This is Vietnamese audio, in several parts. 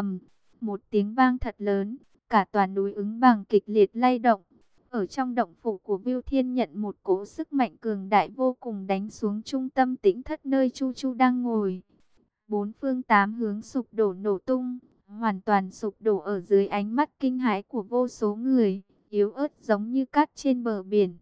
ầm, một tiếng vang thật lớn, cả toàn núi ứng bằng kịch liệt lay động. Ở trong động phủ của Viu Thiên nhận một cỗ sức mạnh cường đại vô cùng đánh xuống trung tâm tĩnh thất nơi Chu Chu đang ngồi. Bốn phương tám hướng sụp đổ nổ tung, hoàn toàn sụp đổ ở dưới ánh mắt kinh hãi của vô số người, yếu ớt giống như cát trên bờ biển.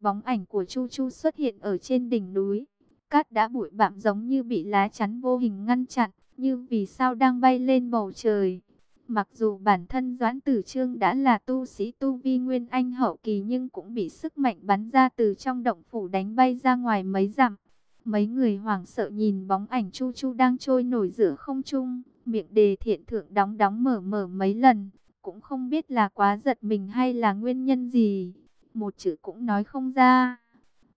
Bóng ảnh của Chu Chu xuất hiện ở trên đỉnh núi, cát đã bụi bặm giống như bị lá chắn vô hình ngăn chặn, như vì sao đang bay lên bầu trời. Mặc dù bản thân Doãn Tử Trương đã là tu sĩ tu vi nguyên anh hậu kỳ nhưng cũng bị sức mạnh bắn ra từ trong động phủ đánh bay ra ngoài mấy dặm. Mấy người hoảng sợ nhìn bóng ảnh Chu Chu đang trôi nổi giữa không trung, miệng đề thiện thượng đóng đóng mở mở mấy lần, cũng không biết là quá giật mình hay là nguyên nhân gì. Một chữ cũng nói không ra.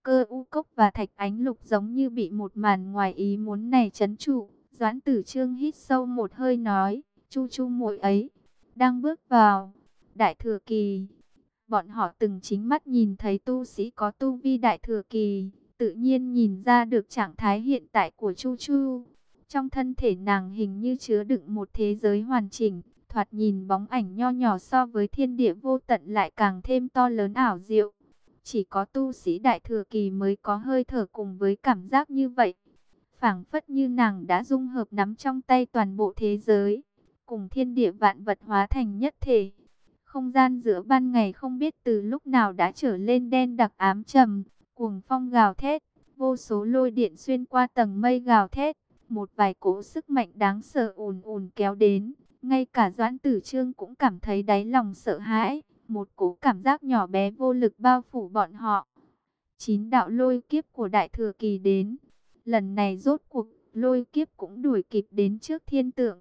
Cơ u cốc và thạch ánh lục giống như bị một màn ngoài ý muốn này chấn trụ. Doãn tử trương hít sâu một hơi nói, chu chu muội ấy, đang bước vào, đại thừa kỳ. Bọn họ từng chính mắt nhìn thấy tu sĩ có tu vi đại thừa kỳ, tự nhiên nhìn ra được trạng thái hiện tại của chu chu. Trong thân thể nàng hình như chứa đựng một thế giới hoàn chỉnh, thoạt nhìn bóng ảnh nho nhỏ so với thiên địa vô tận lại càng thêm to lớn ảo diệu. Chỉ có tu sĩ đại thừa kỳ mới có hơi thở cùng với cảm giác như vậy phảng phất như nàng đã dung hợp nắm trong tay toàn bộ thế giới, cùng thiên địa vạn vật hóa thành nhất thể. Không gian giữa ban ngày không biết từ lúc nào đã trở lên đen đặc ám trầm, cuồng phong gào thét, vô số lôi điện xuyên qua tầng mây gào thét, một vài cỗ sức mạnh đáng sợ ùn ùn kéo đến, ngay cả Doãn Tử Trương cũng cảm thấy đáy lòng sợ hãi, một cỗ cảm giác nhỏ bé vô lực bao phủ bọn họ. Chín đạo lôi kiếp của đại thừa kỳ đến, Lần này rốt cuộc, lôi kiếp cũng đuổi kịp đến trước thiên tượng.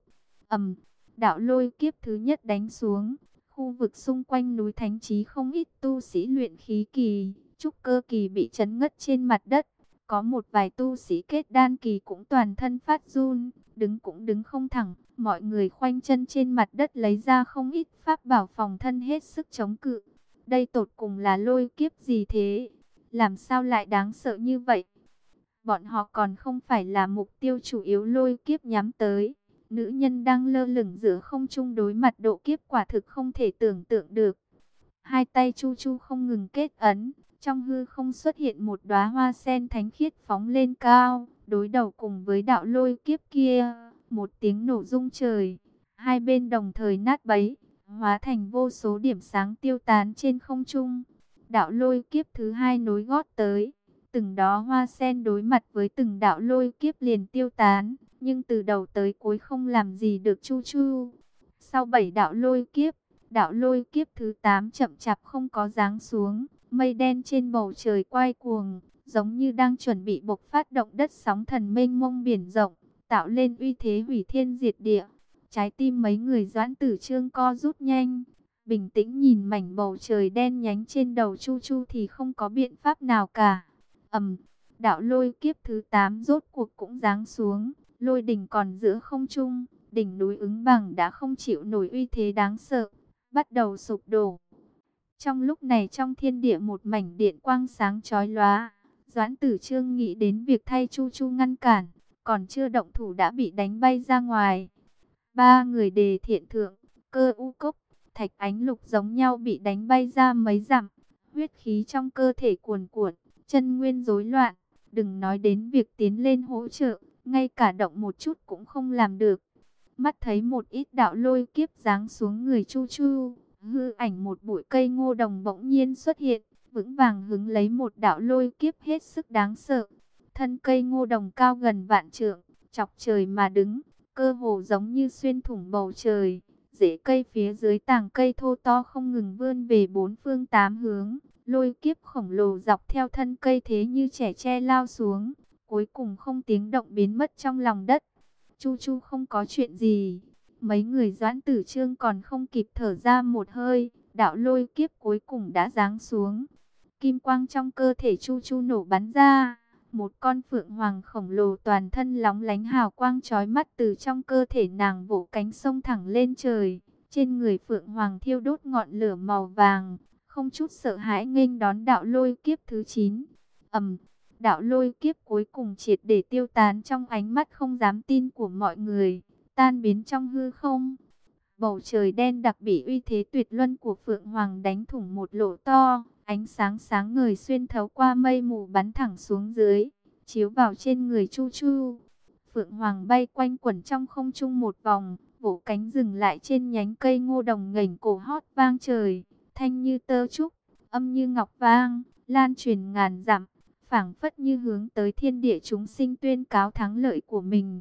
ầm, đạo lôi kiếp thứ nhất đánh xuống. Khu vực xung quanh núi Thánh Trí không ít tu sĩ luyện khí kỳ, trúc cơ kỳ bị chấn ngất trên mặt đất. Có một vài tu sĩ kết đan kỳ cũng toàn thân phát run, đứng cũng đứng không thẳng. Mọi người khoanh chân trên mặt đất lấy ra không ít pháp bảo phòng thân hết sức chống cự. Đây tột cùng là lôi kiếp gì thế? Làm sao lại đáng sợ như vậy? Bọn họ còn không phải là mục tiêu chủ yếu lôi kiếp nhắm tới. Nữ nhân đang lơ lửng giữa không trung đối mặt độ kiếp quả thực không thể tưởng tượng được. Hai tay chu chu không ngừng kết ấn, trong hư không xuất hiện một đóa hoa sen thánh khiết phóng lên cao, đối đầu cùng với đạo lôi kiếp kia, một tiếng nổ rung trời, hai bên đồng thời nát bấy, hóa thành vô số điểm sáng tiêu tán trên không trung. Đạo lôi kiếp thứ hai nối gót tới, Từng đó hoa sen đối mặt với từng đạo lôi kiếp liền tiêu tán, nhưng từ đầu tới cuối không làm gì được Chu Chu. Sau bảy đạo lôi kiếp, đạo lôi kiếp thứ 8 chậm chạp không có dáng xuống, mây đen trên bầu trời quay cuồng, giống như đang chuẩn bị bộc phát động đất sóng thần mênh mông biển rộng, tạo lên uy thế hủy thiên diệt địa. Trái tim mấy người doãn tử trương co rút nhanh, bình tĩnh nhìn mảnh bầu trời đen nhánh trên đầu Chu Chu thì không có biện pháp nào cả ầm, đạo lôi kiếp thứ 8 rốt cuộc cũng giáng xuống, lôi đỉnh còn giữa không trung, đỉnh núi ứng bằng đã không chịu nổi uy thế đáng sợ, bắt đầu sụp đổ. Trong lúc này trong thiên địa một mảnh điện quang sáng chói lóa, Doãn Tử Trương nghĩ đến việc thay Chu Chu ngăn cản, còn chưa động thủ đã bị đánh bay ra ngoài. Ba người đề thiện thượng, cơ u cốc, thạch ánh lục giống nhau bị đánh bay ra mấy dặm, huyết khí trong cơ thể cuồn cuộn, chân nguyên rối loạn, đừng nói đến việc tiến lên hỗ trợ, ngay cả động một chút cũng không làm được. Mắt thấy một ít đạo lôi kiếp giáng xuống người Chu Chu, hư ảnh một bụi cây ngô đồng bỗng nhiên xuất hiện, vững vàng hứng lấy một đạo lôi kiếp hết sức đáng sợ. Thân cây ngô đồng cao gần vạn trượng, chọc trời mà đứng, cơ hồ giống như xuyên thủng bầu trời. Rễ cây phía dưới tàng cây thô to không ngừng vươn về bốn phương tám hướng, Lôi kiếp khổng lồ dọc theo thân cây thế như trẻ tre lao xuống, cuối cùng không tiếng động biến mất trong lòng đất. Chu Chu không có chuyện gì. Mấy người doãn tử trương còn không kịp thở ra một hơi, đạo lôi kiếp cuối cùng đã giáng xuống. Kim quang trong cơ thể Chu Chu nổ bắn ra, một con phượng hoàng khổng lồ toàn thân lóng lánh hào quang chói mắt từ trong cơ thể nàng vỗ cánh sông thẳng lên trời. Trên người phượng hoàng thiêu đốt ngọn lửa màu vàng, không chút sợ hãi nghênh đón đạo lôi kiếp thứ 9. Ầm, đạo lôi kiếp cuối cùng triệt để tiêu tán trong ánh mắt không dám tin của mọi người. tan biến trong hư không. Bầu trời đen đặc bị uy thế tuyệt luân của Phượng Hoàng đánh thủng một lỗ to, ánh sáng sáng ngời xuyên thấu qua mây mù bắn thẳng xuống dưới, chiếu vào trên người Chu Chu. Phượng Hoàng bay quanh quẩn trong không trung một vòng, vỗ cánh dừng lại trên nhánh cây ngô đồng ngẩng cổ hót vang trời, thanh như tơ trúc, âm như ngọc vang, lan truyền ngàn dặm, phảng phất như hướng tới thiên địa chúng sinh tuyên cáo thắng lợi của mình.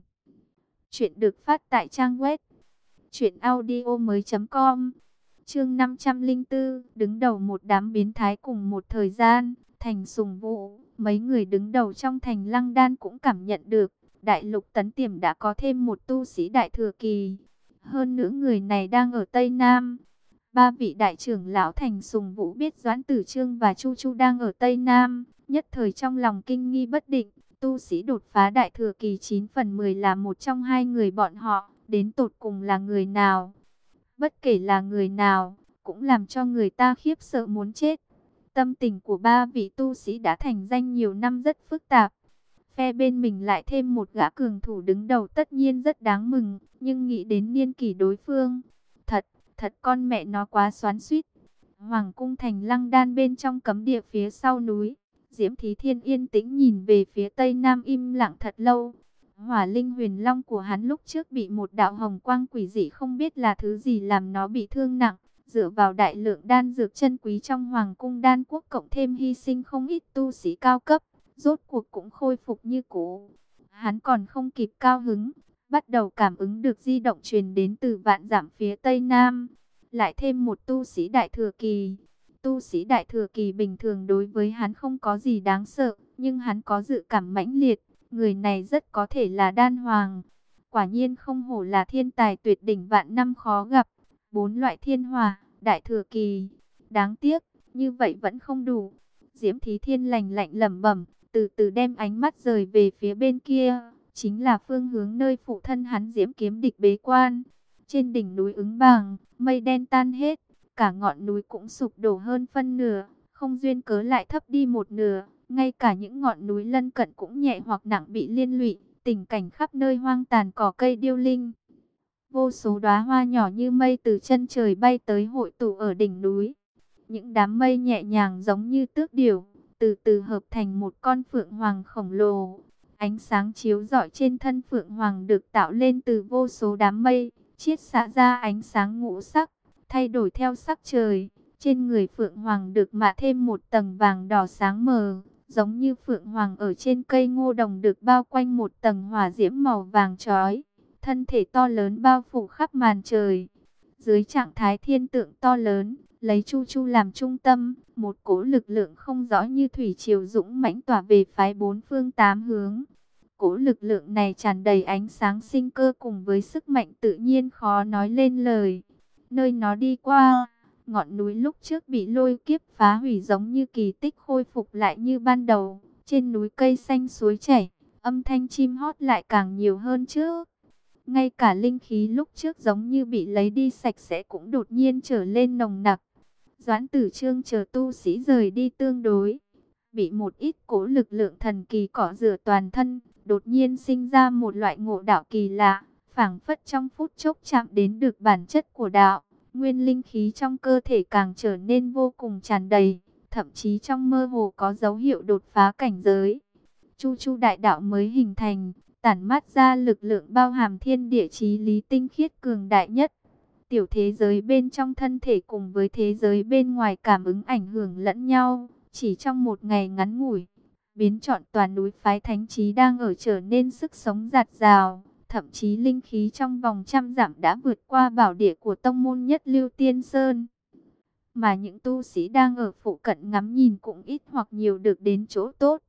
Chuyện được phát tại trang web truyệnaudiomoi.com. Chương 504, đứng đầu một đám biến thái cùng một thời gian, thành sùng vũ, mấy người đứng đầu trong thành Lăng Đan cũng cảm nhận được, đại lục tấn tiềm đã có thêm một tu sĩ đại thừa kỳ. Hơn nữa người này đang ở Tây Nam. Ba vị đại trưởng lão thành sùng vũ biết Doãn Tử Trương và Chu Chu đang ở Tây Nam, nhất thời trong lòng kinh nghi bất định. Tu sĩ đột phá đại thừa kỳ 9 phần 10 là một trong hai người bọn họ, đến tột cùng là người nào? Bất kể là người nào, cũng làm cho người ta khiếp sợ muốn chết. Tâm tình của ba vị tu sĩ đã thành danh nhiều năm rất phức tạp. Phe bên mình lại thêm một gã cường thủ đứng đầu tất nhiên rất đáng mừng, nhưng nghĩ đến niên kỷ đối phương. Thật, thật con mẹ nó quá xoắn suýt. Hoàng cung thành lăng đan bên trong cấm địa phía sau núi. Diễm Thí Thiên yên tĩnh nhìn về phía tây nam im lặng thật lâu. Hỏa linh huyền long của hắn lúc trước bị một đạo hồng quang quỷ dị không biết là thứ gì làm nó bị thương nặng. Dựa vào đại lượng đan dược chân quý trong hoàng cung đan quốc cộng thêm hy sinh không ít tu sĩ cao cấp. Rốt cuộc cũng khôi phục như cũ. Hắn còn không kịp cao hứng. Bắt đầu cảm ứng được di động truyền đến từ vạn giảm phía tây nam. Lại thêm một tu sĩ đại thừa kỳ tu sĩ đại thừa kỳ bình thường đối với hắn không có gì đáng sợ, nhưng hắn có dự cảm mãnh liệt, người này rất có thể là đan hoàng. Quả nhiên không hổ là thiên tài tuyệt đỉnh vạn năm khó gặp, bốn loại thiên hòa, đại thừa kỳ. Đáng tiếc, như vậy vẫn không đủ. Diễm Thí Thiên lành lạnh lẩm bẩm, từ từ đem ánh mắt rời về phía bên kia, chính là phương hướng nơi phụ thân hắn Diễm kiếm địch bế quan. Trên đỉnh núi ứng bàng, mây đen tan hết, cả ngọn núi cũng sụp đổ hơn phân nửa, không duyên cớ lại thấp đi một nửa, ngay cả những ngọn núi lân cận cũng nhẹ hoặc nặng bị liên lụy, tình cảnh khắp nơi hoang tàn cỏ cây điêu linh. Vô số đóa hoa nhỏ như mây từ chân trời bay tới hội tụ ở đỉnh núi. Những đám mây nhẹ nhàng giống như tước điểu, từ từ hợp thành một con phượng hoàng khổng lồ. Ánh sáng chiếu rọi trên thân phượng hoàng được tạo lên từ vô số đám mây, chiết xạ ra ánh sáng ngũ sắc thay đổi theo sắc trời. Trên người Phượng Hoàng được mạ thêm một tầng vàng đỏ sáng mờ, giống như Phượng Hoàng ở trên cây ngô đồng được bao quanh một tầng hỏa diễm màu vàng trói. Thân thể to lớn bao phủ khắp màn trời. Dưới trạng thái thiên tượng to lớn, lấy Chu Chu làm trung tâm, một cỗ lực lượng không rõ như thủy triều dũng mãnh tỏa về phái bốn phương tám hướng. Cỗ lực lượng này tràn đầy ánh sáng sinh cơ cùng với sức mạnh tự nhiên khó nói lên lời nơi nó đi qua. Ngọn núi lúc trước bị lôi kiếp phá hủy giống như kỳ tích khôi phục lại như ban đầu. Trên núi cây xanh suối chảy, âm thanh chim hót lại càng nhiều hơn trước. Ngay cả linh khí lúc trước giống như bị lấy đi sạch sẽ cũng đột nhiên trở lên nồng nặc. Doãn tử trương chờ tu sĩ rời đi tương đối. Bị một ít cố lực lượng thần kỳ cỏ rửa toàn thân, đột nhiên sinh ra một loại ngộ đạo kỳ lạ phảng phất trong phút chốc chạm đến được bản chất của đạo, nguyên linh khí trong cơ thể càng trở nên vô cùng tràn đầy, thậm chí trong mơ hồ có dấu hiệu đột phá cảnh giới. Chu Chu đại đạo mới hình thành, tản mát ra lực lượng bao hàm thiên địa chí lý tinh khiết cường đại nhất. Tiểu thế giới bên trong thân thể cùng với thế giới bên ngoài cảm ứng ảnh hưởng lẫn nhau, chỉ trong một ngày ngắn ngủi, biến chọn toàn núi phái thánh trí đang ở trở nên sức sống giạt rào thậm chí linh khí trong vòng trăm giảm đã vượt qua bảo địa của tông môn nhất Lưu Tiên Sơn. Mà những tu sĩ đang ở phụ cận ngắm nhìn cũng ít hoặc nhiều được đến chỗ tốt.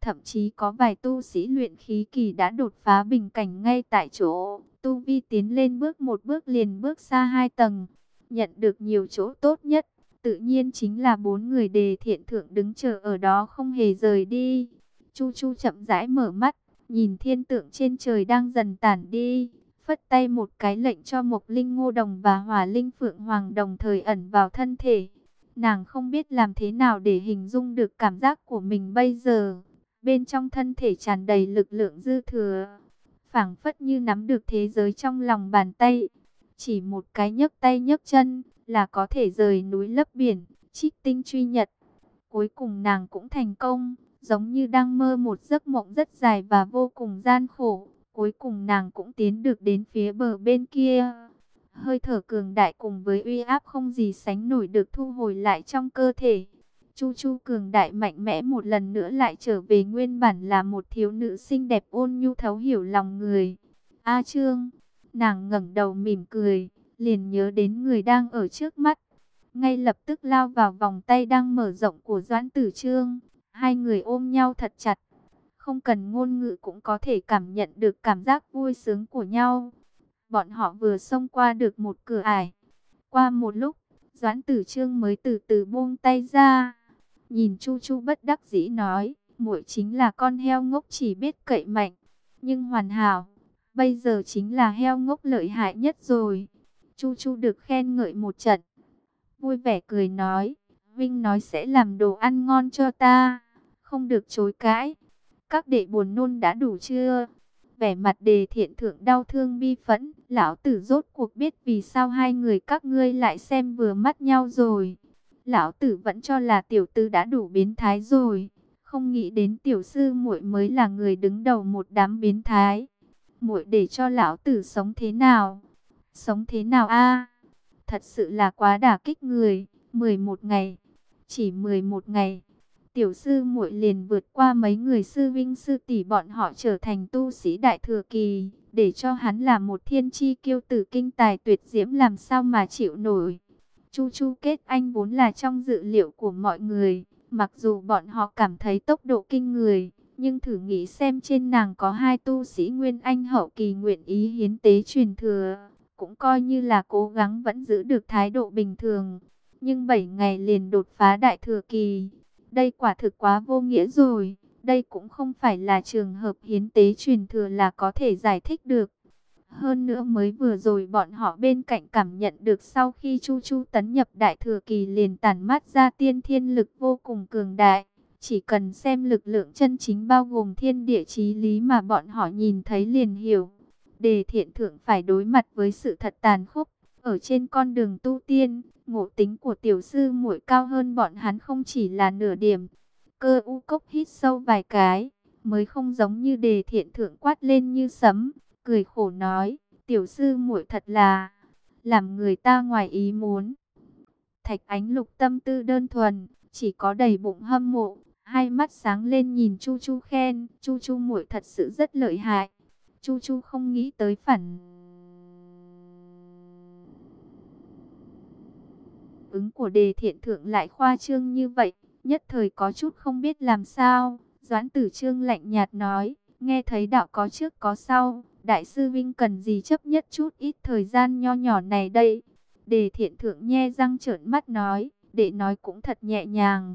Thậm chí có vài tu sĩ luyện khí kỳ đã đột phá bình cảnh ngay tại chỗ. Tu vi tiến lên bước một bước liền bước xa hai tầng. Nhận được nhiều chỗ tốt nhất. Tự nhiên chính là bốn người đề thiện thượng đứng chờ ở đó không hề rời đi. Chu Chu chậm rãi mở mắt nhìn thiên tượng trên trời đang dần tản đi, phất tay một cái lệnh cho Mộc Linh Ngô Đồng và Hỏa Linh Phượng Hoàng đồng thời ẩn vào thân thể. Nàng không biết làm thế nào để hình dung được cảm giác của mình bây giờ. Bên trong thân thể tràn đầy lực lượng dư thừa. phảng phất như nắm được thế giới trong lòng bàn tay. Chỉ một cái nhấc tay nhấc chân là có thể rời núi lấp biển, trích tinh truy nhật. Cuối cùng nàng cũng thành công, giống như đang mơ một giấc mộng rất dài và vô cùng gian khổ. Cuối cùng nàng cũng tiến được đến phía bờ bên kia. Hơi thở cường đại cùng với uy áp không gì sánh nổi được thu hồi lại trong cơ thể. Chu Chu cường đại mạnh mẽ một lần nữa lại trở về nguyên bản là một thiếu nữ xinh đẹp ôn nhu thấu hiểu lòng người. A Trương, nàng ngẩng đầu mỉm cười, liền nhớ đến người đang ở trước mắt. Ngay lập tức lao vào vòng tay đang mở rộng của Doãn Tử Trương. Hai người ôm nhau thật chặt. Không cần ngôn ngữ cũng có thể cảm nhận được cảm giác vui sướng của nhau. Bọn họ vừa xông qua được một cửa ải. Qua một lúc, Doãn Tử Trương mới từ từ buông tay ra. Nhìn Chu Chu bất đắc dĩ nói, muội chính là con heo ngốc chỉ biết cậy mạnh, nhưng hoàn hảo. Bây giờ chính là heo ngốc lợi hại nhất rồi. Chu Chu được khen ngợi một trận. Vui vẻ cười nói, Vinh nói sẽ làm đồ ăn ngon cho ta. Không được chối cãi. Các đệ buồn nôn đã đủ chưa? Vẻ mặt đề thiện thượng đau thương bi phẫn. Lão tử rốt cuộc biết vì sao hai người các ngươi lại xem vừa mắt nhau rồi. Lão tử vẫn cho là tiểu tư đã đủ biến thái rồi. Không nghĩ đến tiểu sư muội mới là người đứng đầu một đám biến thái. Muội để cho lão tử sống thế nào? Sống thế nào a? Thật sự là quá đả kích người. 11 ngày. Chỉ 11 ngày. Tiểu sư muội liền vượt qua mấy người sư vinh sư tỷ bọn họ trở thành tu sĩ đại thừa kỳ. Để cho hắn là một thiên chi kiêu tử kinh tài tuyệt diễm làm sao mà chịu nổi. Chu Chu kết anh vốn là trong dự liệu của mọi người. Mặc dù bọn họ cảm thấy tốc độ kinh người, nhưng thử nghĩ xem trên nàng có hai tu sĩ Nguyên Anh hậu kỳ nguyện ý hiến tế truyền thừa, cũng coi như là cố gắng vẫn giữ được thái độ bình thường. Nhưng 7 ngày liền đột phá đại thừa kỳ, đây quả thực quá vô nghĩa rồi. Đây cũng không phải là trường hợp hiến tế truyền thừa là có thể giải thích được. Hơn nữa mới vừa rồi bọn họ bên cạnh cảm nhận được sau khi Chu Chu tấn nhập đại thừa kỳ liền tản mát ra tiên thiên lực vô cùng cường đại. Chỉ cần xem lực lượng chân chính bao gồm thiên địa chí lý mà bọn họ nhìn thấy liền hiểu. Đề thiện thượng phải đối mặt với sự thật tàn khốc. Ở trên con đường tu tiên, ngộ tính của tiểu sư muội cao hơn bọn hắn không chỉ là nửa điểm. Cơ u cốc hít sâu vài cái, mới không giống như đề thiện thượng quát lên như sấm cười khổ nói, tiểu sư muội thật là, làm người ta ngoài ý muốn. Thạch ánh lục tâm tư đơn thuần, chỉ có đầy bụng hâm mộ, hai mắt sáng lên nhìn Chu Chu khen, Chu Chu muội thật sự rất lợi hại. Chu Chu không nghĩ tới phản ứng của đề thiện thượng lại khoa trương như vậy, nhất thời có chút không biết làm sao. Doãn tử trương lạnh nhạt nói, nghe thấy đạo có trước có sau, Đại sư Vinh cần gì chấp nhất chút ít thời gian nho nhỏ này đây. Đề thiện thượng nhe răng trợn mắt nói, để nói cũng thật nhẹ nhàng.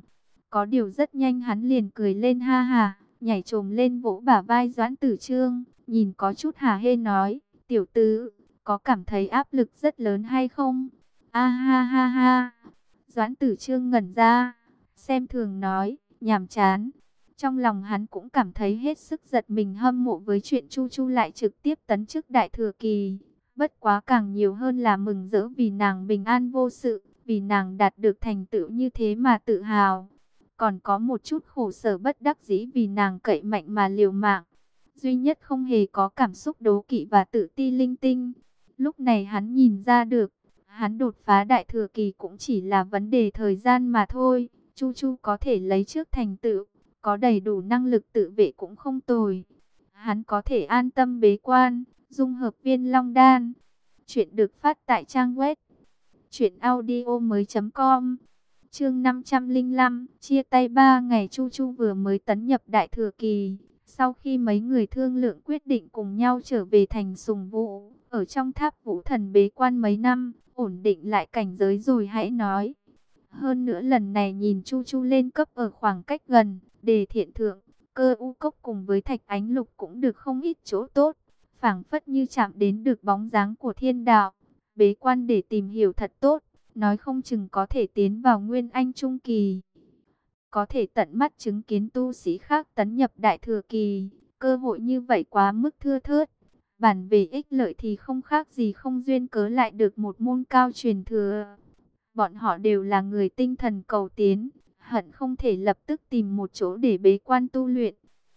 Có điều rất nhanh hắn liền cười lên ha ha, nhảy trồm lên vỗ bả vai Doãn Tử Trương, nhìn có chút hà hê nói, tiểu tứ, có cảm thấy áp lực rất lớn hay không? A ha ha ha, Doãn Tử Trương ngẩn ra, xem thường nói, nhàm chán. Trong lòng hắn cũng cảm thấy hết sức giật mình hâm mộ với chuyện Chu Chu lại trực tiếp tấn chức đại thừa kỳ. Bất quá càng nhiều hơn là mừng rỡ vì nàng bình an vô sự, vì nàng đạt được thành tựu như thế mà tự hào. Còn có một chút khổ sở bất đắc dĩ vì nàng cậy mạnh mà liều mạng. Duy nhất không hề có cảm xúc đố kỵ và tự ti linh tinh. Lúc này hắn nhìn ra được, hắn đột phá đại thừa kỳ cũng chỉ là vấn đề thời gian mà thôi. Chu Chu có thể lấy trước thành tựu có đầy đủ năng lực tự vệ cũng không tồi. Hắn có thể an tâm bế quan, dung hợp viên long đan. Chuyện được phát tại trang web truyệnaudiomoi.com. Chương 505, chia tay 3 ngày Chu Chu vừa mới tấn nhập đại thừa kỳ. Sau khi mấy người thương lượng quyết định cùng nhau trở về thành Sùng Vũ, ở trong tháp Vũ Thần bế quan mấy năm, ổn định lại cảnh giới rồi hãy nói. Hơn nữa lần này nhìn Chu Chu lên cấp ở khoảng cách gần, Đề thiện thượng, cơ u cốc cùng với thạch ánh lục cũng được không ít chỗ tốt. phảng phất như chạm đến được bóng dáng của thiên đạo. Bế quan để tìm hiểu thật tốt, nói không chừng có thể tiến vào nguyên anh trung kỳ. Có thể tận mắt chứng kiến tu sĩ khác tấn nhập đại thừa kỳ. Cơ hội như vậy quá mức thưa thớt. Bản về ích lợi thì không khác gì không duyên cớ lại được một môn cao truyền thừa. Bọn họ đều là người tinh thần cầu tiến, hận không thể lập tức tìm một chỗ để bế quan tu luyện.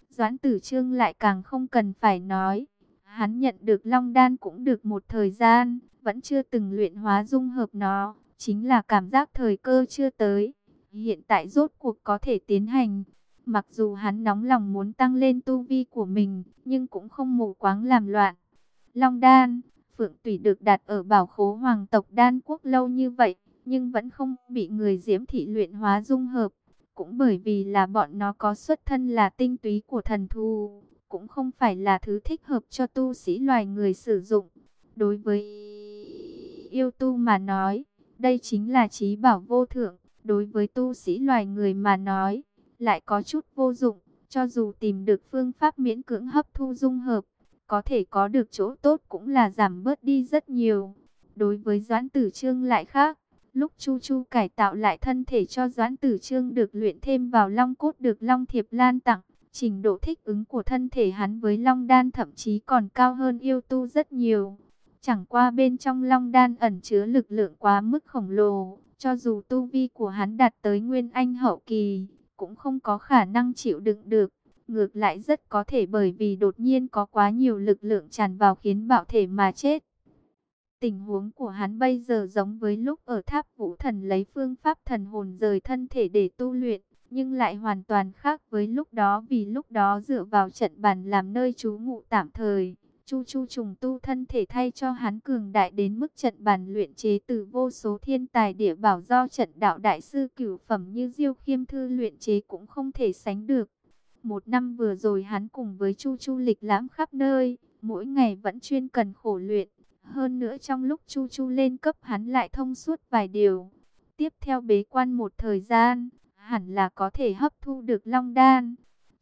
Doãn tử trương lại càng không cần phải nói. Hắn nhận được long đan cũng được một thời gian, vẫn chưa từng luyện hóa dung hợp nó, chính là cảm giác thời cơ chưa tới. Hiện tại rốt cuộc có thể tiến hành. Mặc dù hắn nóng lòng muốn tăng lên tu vi của mình, nhưng cũng không mù quáng làm loạn. Long đan, phượng tùy được đặt ở bảo khố hoàng tộc đan quốc lâu như vậy, nhưng vẫn không bị người diễm thị luyện hóa dung hợp. Cũng bởi vì là bọn nó có xuất thân là tinh túy của thần thù, cũng không phải là thứ thích hợp cho tu sĩ loài người sử dụng. Đối với yêu tu mà nói, đây chính là trí bảo vô thượng. Đối với tu sĩ loài người mà nói, lại có chút vô dụng. Cho dù tìm được phương pháp miễn cưỡng hấp thu dung hợp, có thể có được chỗ tốt cũng là giảm bớt đi rất nhiều. Đối với Doãn Tử Trương lại khác, lúc Chu Chu cải tạo lại thân thể cho Doãn Tử Trương được luyện thêm vào long cốt được Long Thiệp Lan tặng, trình độ thích ứng của thân thể hắn với Long Đan thậm chí còn cao hơn yêu tu rất nhiều. Chẳng qua bên trong Long Đan ẩn chứa lực lượng quá mức khổng lồ, cho dù tu vi của hắn đạt tới Nguyên Anh hậu kỳ, cũng không có khả năng chịu đựng được. Ngược lại rất có thể bởi vì đột nhiên có quá nhiều lực lượng tràn vào khiến bạo thể mà chết. Tình huống của hắn bây giờ giống với lúc ở tháp vũ thần lấy phương pháp thần hồn rời thân thể để tu luyện, nhưng lại hoàn toàn khác với lúc đó vì lúc đó dựa vào trận bàn làm nơi trú ngụ tạm thời. Chu Chu trùng tu thân thể thay cho hắn cường đại đến mức trận bàn luyện chế từ vô số thiên tài địa bảo do trận đạo đại sư cửu phẩm như Diêu Khiêm Thư luyện chế cũng không thể sánh được. Một năm vừa rồi hắn cùng với Chu Chu lịch lãm khắp nơi, mỗi ngày vẫn chuyên cần khổ luyện. Hơn nữa trong lúc Chu Chu lên cấp hắn lại thông suốt vài điều. Tiếp theo bế quan một thời gian, hẳn là có thể hấp thu được long đan.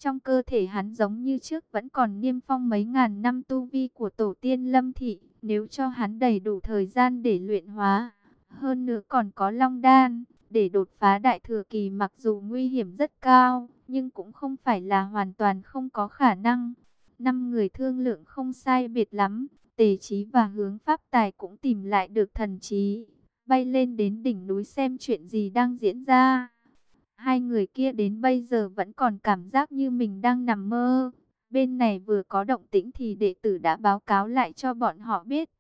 Trong cơ thể hắn giống như trước vẫn còn niêm phong mấy ngàn năm tu vi của tổ tiên lâm thị. Nếu cho hắn đầy đủ thời gian để luyện hóa, hơn nữa còn có long đan, để đột phá đại thừa kỳ mặc dù nguy hiểm rất cao, nhưng cũng không phải là hoàn toàn không có khả năng. Năm người thương lượng không sai biệt lắm, tề trí và hướng pháp tài cũng tìm lại được thần trí, bay lên đến đỉnh núi xem chuyện gì đang diễn ra. Hai người kia đến bây giờ vẫn còn cảm giác như mình đang nằm mơ. Bên này vừa có động tĩnh thì đệ tử đã báo cáo lại cho bọn họ biết.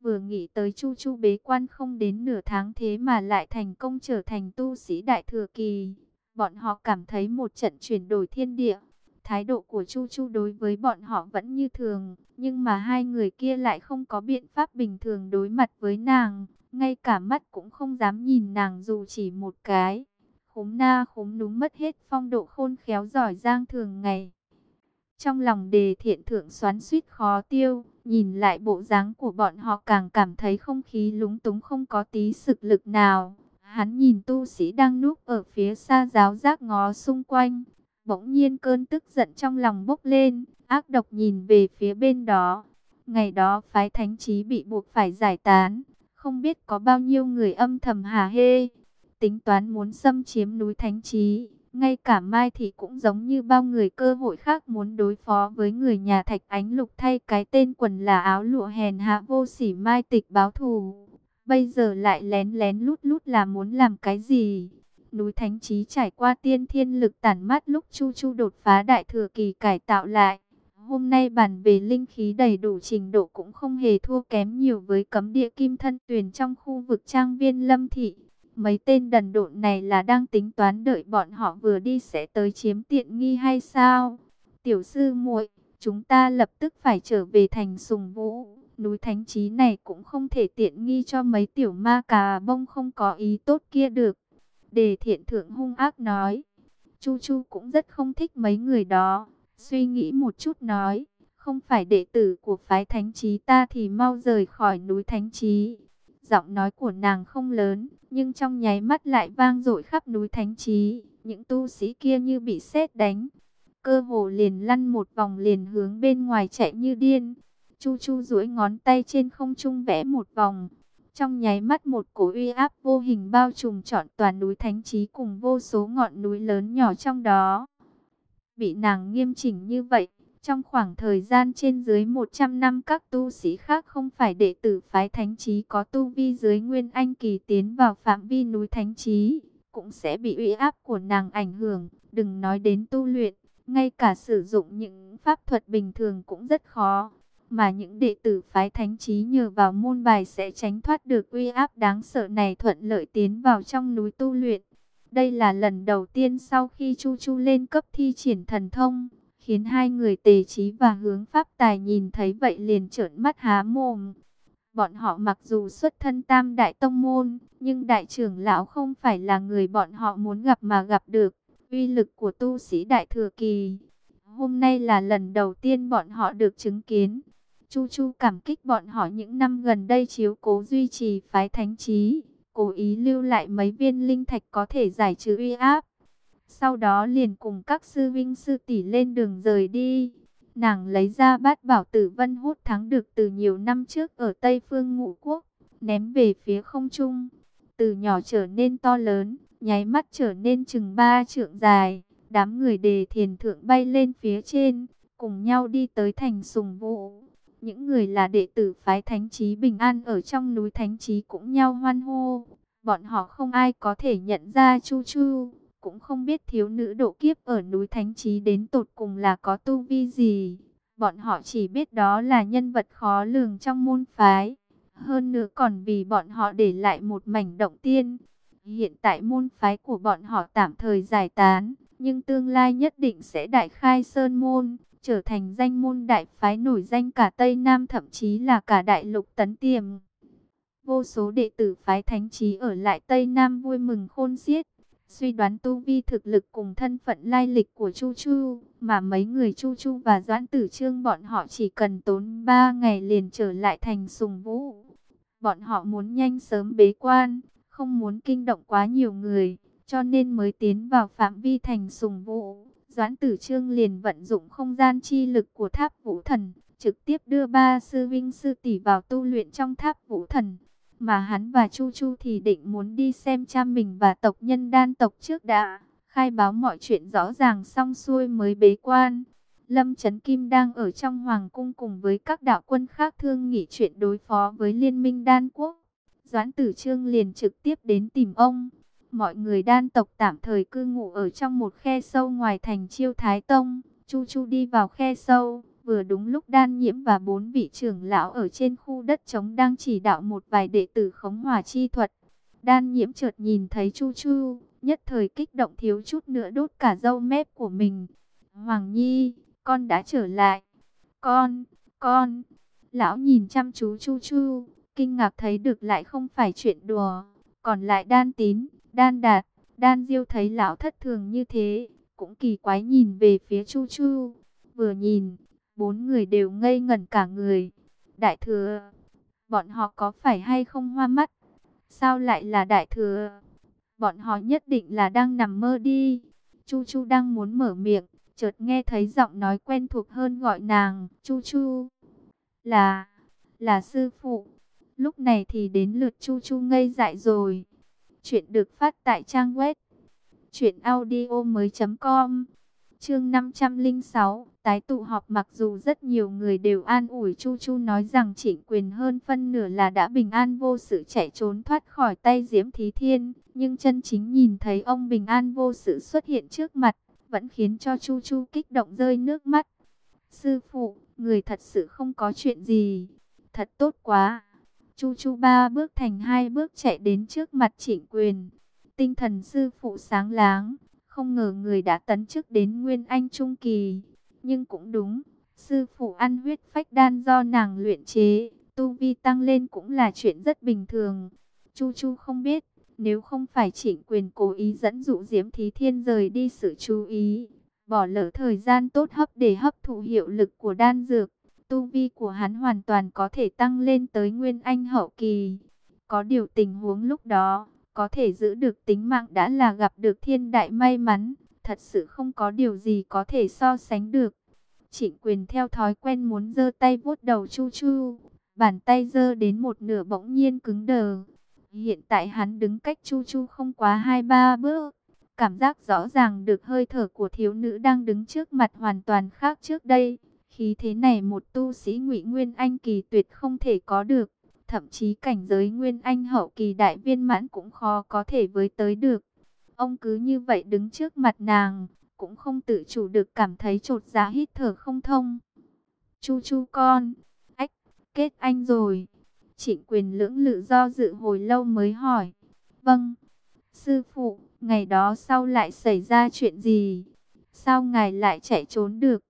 Vừa nghĩ tới Chu Chu bế quan không đến nửa tháng thế mà lại thành công trở thành tu sĩ đại thừa kỳ. Bọn họ cảm thấy một trận chuyển đổi thiên địa. Thái độ của Chu Chu đối với bọn họ vẫn như thường, nhưng mà hai người kia lại không có biện pháp bình thường đối mặt với nàng, ngay cả mắt cũng không dám nhìn nàng dù chỉ một cái. Khúm na khúm núm mất hết phong độ khôn khéo giỏi giang thường ngày. Trong lòng đề thiện thượng xoắn suýt khó tiêu, nhìn lại bộ dáng của bọn họ càng cảm thấy không khí lúng túng không có tí sực lực nào. Hắn nhìn tu sĩ đang núp ở phía xa giáo giác ngó xung quanh. Bỗng nhiên cơn tức giận trong lòng bốc lên, ác độc nhìn về phía bên đó. Ngày đó phái thánh trí bị buộc phải giải tán. Không biết có bao nhiêu người âm thầm hà hê. Tính toán muốn xâm chiếm núi thánh trí. Ngay cả Mai Thị cũng giống như bao người cơ hội khác muốn đối phó với người nhà Thạch Ánh Lục thay cái tên quần là áo lụa hèn hạ vô sỉ Mai Tịch báo thù. Bây giờ lại lén lén lút lút là muốn làm cái gì? Núi Thánh Trí trải qua tiên thiên lực tản mát lúc Chu Chu đột phá đại thừa kỳ cải tạo lại. Hôm nay bản về linh khí đầy đủ trình độ cũng không hề thua kém nhiều với cấm địa kim thân tuyển trong khu vực trang viên lâm thị. Mấy tên đần độn này là đang tính toán đợi bọn họ vừa đi sẽ tới chiếm tiện nghi hay sao? Tiểu sư muội, chúng ta lập tức phải trở về thành sùng vũ. Núi thánh trí này cũng không thể tiện nghi cho mấy tiểu ma cà bông không có ý tốt kia được. Đề thiện thượng hung ác nói. Chu Chu cũng rất không thích mấy người đó. Suy nghĩ một chút nói. Không phải đệ tử của phái thánh trí ta thì mau rời khỏi núi thánh trí. Giọng nói của nàng không lớn, nhưng trong nháy mắt lại vang dội khắp núi thánh trí. Những tu sĩ kia như bị sét đánh. Cơ hồ liền lăn một vòng liền hướng bên ngoài chạy như điên. Chu Chu duỗi ngón tay trên không trung vẽ một vòng. Trong nháy mắt một cổ uy áp vô hình bao trùm trọn toàn núi Thánh Trí cùng vô số ngọn núi lớn nhỏ trong đó. Bị nàng nghiêm chỉnh như vậy, trong khoảng thời gian trên dưới 100 năm các tu sĩ khác không phải đệ tử phái thánh trí có tu vi dưới nguyên anh kỳ tiến vào phạm vi núi thánh trí, cũng sẽ bị uy áp của nàng ảnh hưởng, đừng nói đến tu luyện, ngay cả sử dụng những pháp thuật bình thường cũng rất khó. Mà những đệ tử phái thánh trí nhờ vào môn bài sẽ tránh thoát được uy áp đáng sợ này thuận lợi tiến vào trong núi tu luyện. Đây là lần đầu tiên sau khi Chu Chu lên cấp thi triển thần thông, khiến hai người tề trí và hướng pháp tài nhìn thấy vậy liền trợn mắt há mồm. Bọn họ mặc dù xuất thân tam đại tông môn, nhưng đại trưởng lão không phải là người bọn họ muốn gặp mà gặp được. Uy lực của tu sĩ đại thừa kỳ, hôm nay là lần đầu tiên bọn họ được chứng kiến. Chu Chu cảm kích bọn họ những năm gần đây chiếu cố duy trì phái thánh trí, cố ý lưu lại mấy viên linh thạch có thể giải trừ uy áp. Sau đó liền cùng các sư vinh sư tỷ lên đường rời đi. Nàng lấy ra bát bảo tử vân hút thắng được từ nhiều năm trước ở Tây Phương Ngũ Quốc, ném về phía không trung. Từ nhỏ trở nên to lớn, nháy mắt trở nên chừng ba trượng dài. Đám người đề thiền thượng bay lên phía trên, cùng nhau đi tới thành sùng vũ. Những người là đệ tử phái Thánh Trí Bình An ở trong núi Thánh Trí cũng nhau hoan hô. Bọn họ không ai có thể nhận ra Chu Chu, cũng không biết thiếu nữ độ kiếp ở núi Thánh Trí đến tột cùng là có tu vi gì. Bọn họ chỉ biết đó là nhân vật khó lường trong môn phái. Hơn nữa còn vì bọn họ để lại một mảnh động tiên. Hiện tại môn phái của bọn họ tạm thời giải tán, nhưng tương lai nhất định sẽ đại khai sơn môn trở thành danh môn đại phái nổi danh cả Tây Nam thậm chí là cả đại lục tấn tiềm. Vô số đệ tử phái thánh trí ở lại Tây Nam vui mừng khôn xiết, suy đoán tu vi thực lực cùng thân phận lai lịch của Chu Chu, mà mấy người Chu Chu và Doãn Tử Trương bọn họ chỉ cần tốn 3 ngày liền trở lại thành sùng vũ. Bọn họ muốn nhanh sớm bế quan, không muốn kinh động quá nhiều người, cho nên mới tiến vào phạm vi thành sùng vũ. Doãn tử trương liền vận dụng không gian chi lực của tháp vũ thần, trực tiếp đưa ba sư vinh sư tỷ vào tu luyện trong tháp vũ thần. Mà hắn và Chu Chu thì định muốn đi xem cha mình và tộc nhân đan tộc trước đã, khai báo mọi chuyện rõ ràng xong xuôi mới bế quan. Lâm Trấn Kim đang ở trong Hoàng cung cùng với các đạo quân khác thương nghị chuyện đối phó với Liên minh Đan Quốc. Doãn Tử Trương liền trực tiếp đến tìm ông. Mọi người đan tộc tạm thời cư ngụ ở trong một khe sâu ngoài thành chiêu Thái Tông. Chu Chu đi vào khe sâu, vừa đúng lúc đan nhiễm và bốn vị trưởng lão ở trên khu đất trống đang chỉ đạo một vài đệ tử khống hỏa chi thuật. Đan nhiễm chợt nhìn thấy Chu Chu, nhất thời kích động thiếu chút nữa đốt cả dâu mép của mình. Hoàng Nhi, con đã trở lại. Con, con. Lão nhìn chăm chú Chu Chu, kinh ngạc thấy được lại không phải chuyện đùa. Còn lại đan tín, Đan đạt, đan diêu thấy lão thất thường như thế, cũng kỳ quái nhìn về phía Chu Chu. Vừa nhìn, bốn người đều ngây ngẩn cả người. Đại thừa, bọn họ có phải hay không hoa mắt? Sao lại là đại thừa? Bọn họ nhất định là đang nằm mơ đi. Chu Chu đang muốn mở miệng, chợt nghe thấy giọng nói quen thuộc hơn gọi nàng, Chu Chu. Là, là sư phụ. Lúc này thì đến lượt Chu Chu ngây dại rồi. Chuyện được phát tại trang web truyệnaudiomoi.com. Chương 506, tái tụ họp mặc dù rất nhiều người đều an ủi Chu Chu nói rằng Trịnh Quyền hơn phân nửa là đã bình an vô sự chạy trốn thoát khỏi tay Diễm Thí Thiên, nhưng chân chính nhìn thấy ông bình an vô sự xuất hiện trước mặt, vẫn khiến cho Chu Chu kích động rơi nước mắt. Sư phụ, người thật sự không có chuyện gì, thật tốt quá. Chu Chu ba bước thành hai bước chạy đến trước mặt trịnh quyền. Tinh thần sư phụ sáng láng, không ngờ người đã tấn chức đến Nguyên Anh Trung Kỳ. Nhưng cũng đúng, sư phụ ăn huyết phách đan do nàng luyện chế, tu vi tăng lên cũng là chuyện rất bình thường. Chu Chu không biết, nếu không phải chỉnh quyền cố ý dẫn dụ Diễm Thí Thiên rời đi sự chú ý, bỏ lỡ thời gian tốt hấp để hấp thụ hiệu lực của đan dược, tu vi của hắn hoàn toàn có thể tăng lên tới nguyên anh hậu kỳ. Có điều tình huống lúc đó, có thể giữ được tính mạng đã là gặp được thiên đại may mắn, thật sự không có điều gì có thể so sánh được. Trịnh quyền theo thói quen muốn giơ tay vuốt đầu chu chu, bàn tay giơ đến một nửa bỗng nhiên cứng đờ. Hiện tại hắn đứng cách chu chu không quá hai ba bước, cảm giác rõ ràng được hơi thở của thiếu nữ đang đứng trước mặt hoàn toàn khác trước đây Khí thế này một tu sĩ ngụy Nguyên Anh kỳ tuyệt không thể có được. Thậm chí cảnh giới Nguyên Anh hậu kỳ đại viên mãn cũng khó có thể với tới được. Ông cứ như vậy đứng trước mặt nàng, cũng không tự chủ được cảm thấy trột giá dạ hít thở không thông. Chu chu con, ách, kết anh rồi. Trịnh quyền lưỡng lự do dự hồi lâu mới hỏi. Vâng, sư phụ, ngày đó sau lại xảy ra chuyện gì? Sao ngài lại chạy trốn được?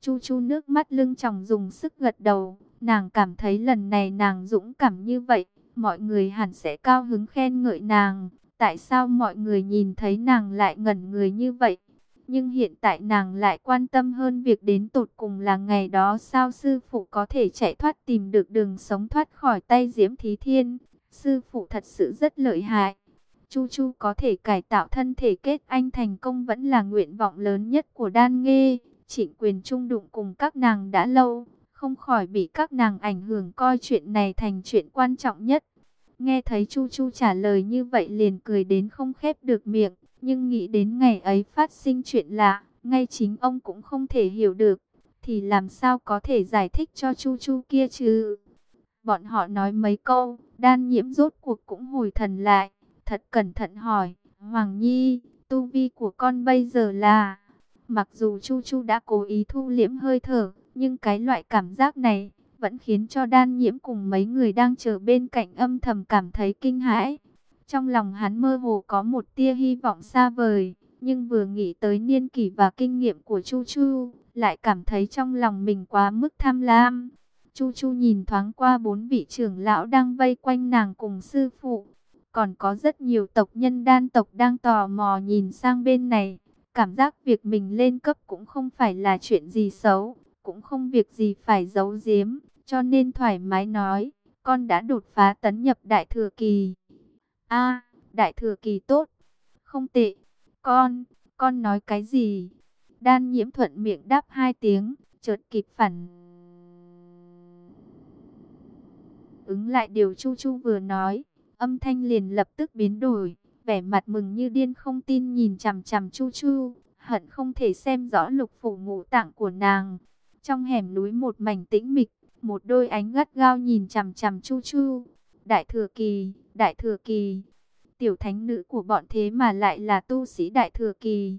Chu chu nước mắt lưng tròng dùng sức gật đầu. Nàng cảm thấy lần này nàng dũng cảm như vậy, mọi người hẳn sẽ cao hứng khen ngợi nàng. Tại sao mọi người nhìn thấy nàng lại ngẩn người như vậy? Nhưng hiện tại nàng lại quan tâm hơn việc đến tột cùng là ngày đó sao sư phụ có thể chạy thoát tìm được đường sống thoát khỏi tay Diễm Thí Thiên. Sư phụ thật sự rất lợi hại. Chu Chu có thể cải tạo thân thể kết anh thành công vẫn là nguyện vọng lớn nhất của Đan Nghê. Trịnh quyền trung đụng cùng các nàng đã lâu, không khỏi bị các nàng ảnh hưởng coi chuyện này thành chuyện quan trọng nhất. Nghe thấy Chu Chu trả lời như vậy liền cười đến không khép được miệng, nhưng nghĩ đến ngày ấy phát sinh chuyện lạ, ngay chính ông cũng không thể hiểu được, thì làm sao có thể giải thích cho Chu Chu kia chứ? Bọn họ nói mấy câu, đan nhiễm rốt cuộc cũng hồi thần lại, thật cẩn thận hỏi, Hoàng Nhi, tu vi của con bây giờ là... Mặc dù Chu Chu đã cố ý thu liễm hơi thở, nhưng cái loại cảm giác này vẫn khiến cho đan nhiễm cùng mấy người đang chờ bên cạnh âm thầm cảm thấy kinh hãi. Trong lòng hắn mơ hồ có một tia hy vọng xa vời, nhưng vừa nghĩ tới niên kỷ và kinh nghiệm của Chu Chu, lại cảm thấy trong lòng mình quá mức tham lam. Chu Chu nhìn thoáng qua bốn vị trưởng lão đang vây quanh nàng cùng sư phụ. Còn có rất nhiều tộc nhân đan tộc đang tò mò nhìn sang bên này. Cảm giác việc mình lên cấp cũng không phải là chuyện gì xấu, cũng không việc gì phải giấu giếm, cho nên thoải mái nói, con đã đột phá tấn nhập đại thừa kỳ. A, đại thừa kỳ tốt, không tệ, con, con nói cái gì? Đan nhiễm thuận miệng đáp hai tiếng, chợt kịp phản. Ứng lại điều Chu Chu vừa nói, âm thanh liền lập tức biến đổi, vẻ mặt mừng như điên không tin nhìn chằm chằm Chu Chu, hận không thể xem rõ lục phủ ngũ tạng của nàng. Trong hẻm núi một mảnh tĩnh mịch, một đôi ánh gắt gao nhìn chằm chằm Chu Chu. Đại thừa kỳ, đại thừa kỳ, tiểu thánh nữ của bọn thế mà lại là tu sĩ đại thừa kỳ.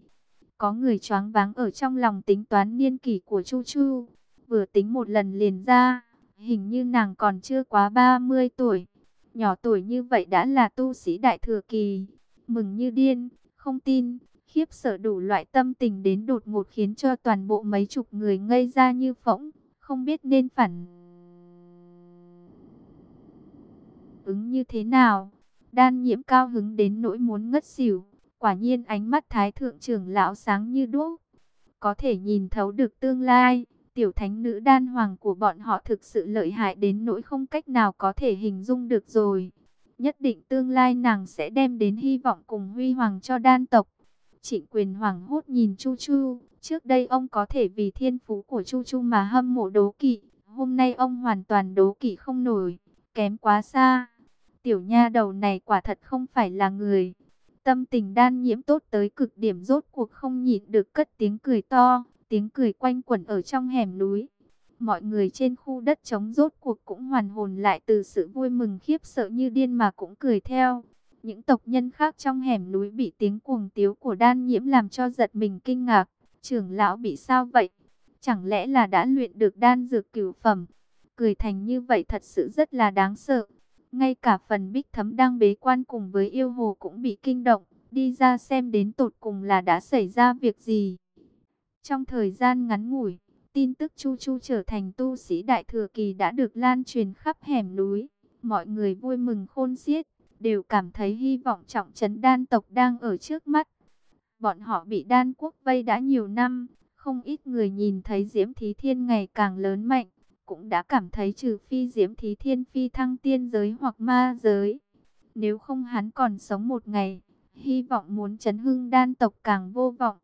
Có người choáng váng ở trong lòng tính toán niên kỷ của Chu Chu, vừa tính một lần liền ra, hình như nàng còn chưa quá 30 tuổi. Nhỏ tuổi như vậy đã là tu sĩ đại thừa kỳ, mừng như điên, không tin, khiếp sợ đủ loại tâm tình đến đột ngột khiến cho toàn bộ mấy chục người ngây ra như phỗng, không biết nên phản ứng như thế nào. Đan nhiễm cao hứng đến nỗi muốn ngất xỉu, quả nhiên ánh mắt thái thượng trưởng lão sáng như đuốc, có thể nhìn thấu được tương lai. Tiểu thánh nữ đan hoàng của bọn họ thực sự lợi hại đến nỗi không cách nào có thể hình dung được rồi. Nhất định tương lai nàng sẽ đem đến hy vọng cùng huy hoàng cho đan tộc. Trịnh quyền hoàng hốt nhìn Chu Chu, trước đây ông có thể vì thiên phú của Chu Chu mà hâm mộ đố kỵ, hôm nay ông hoàn toàn đố kỵ không nổi, kém quá xa. Tiểu nha đầu này quả thật không phải là người. Tâm tình đan nhiễm tốt tới cực điểm rốt cuộc không nhịn được cất tiếng cười to, tiếng cười quanh quẩn ở trong hẻm núi. Mọi người trên khu đất trống rốt cuộc cũng hoàn hồn lại từ sự vui mừng khiếp sợ như điên mà cũng cười theo. Những tộc nhân khác trong hẻm núi bị tiếng cuồng tiếu của đan nhiễm làm cho giật mình kinh ngạc. Trưởng lão bị sao vậy? Chẳng lẽ là đã luyện được đan dược cửu phẩm? Cười thành như vậy thật sự rất là đáng sợ. Ngay cả phần bích thấm đang bế quan cùng với yêu hồ cũng bị kinh động. Đi ra xem đến tột cùng là đã xảy ra việc gì. Trong thời gian ngắn ngủi, tin tức Chu Chu trở thành tu sĩ đại thừa kỳ đã được lan truyền khắp hẻm núi. Mọi người vui mừng khôn xiết đều cảm thấy hy vọng trọng trấn đan tộc đang ở trước mắt. Bọn họ bị đan quốc vây đã nhiều năm, không ít người nhìn thấy Diễm Thí Thiên ngày càng lớn mạnh, cũng đã cảm thấy trừ phi Diễm Thí Thiên phi thăng tiên giới hoặc ma giới. Nếu không hắn còn sống một ngày, hy vọng muốn chấn hưng đan tộc càng vô vọng.